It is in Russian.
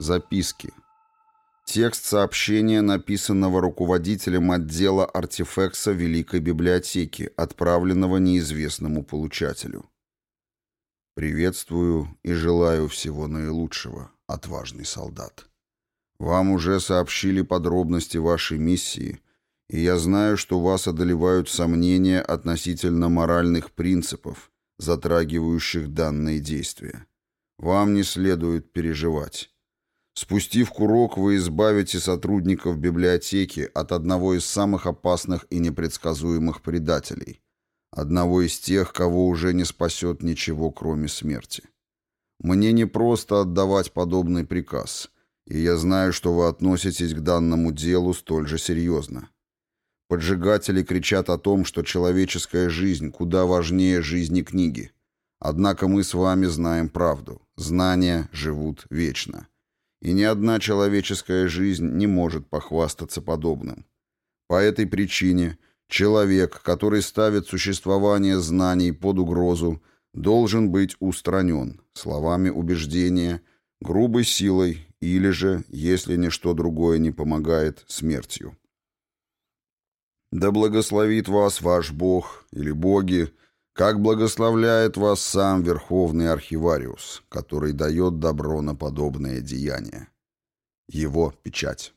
Записки. Текст сообщения, написанного руководителем отдела артефекса Великой библиотеки, отправленного неизвестному получателю. «Приветствую и желаю всего наилучшего, отважный солдат. Вам уже сообщили подробности вашей миссии, и я знаю, что вас одолевают сомнения относительно моральных принципов, затрагивающих данные действия. Вам не следует переживать». Спустив курок, вы избавите сотрудников библиотеки от одного из самых опасных и непредсказуемых предателей. Одного из тех, кого уже не спасет ничего, кроме смерти. Мне не просто отдавать подобный приказ, и я знаю, что вы относитесь к данному делу столь же серьезно. Поджигатели кричат о том, что человеческая жизнь куда важнее жизни книги. Однако мы с вами знаем правду. Знания живут вечно и ни одна человеческая жизнь не может похвастаться подобным. По этой причине человек, который ставит существование знаний под угрозу, должен быть устранен словами убеждения, грубой силой или же, если ничто другое не помогает, смертью. «Да благословит вас ваш Бог или боги, как благословляет вас сам Верховный Архивариус, который дает добро на подобное деяние. Его печать.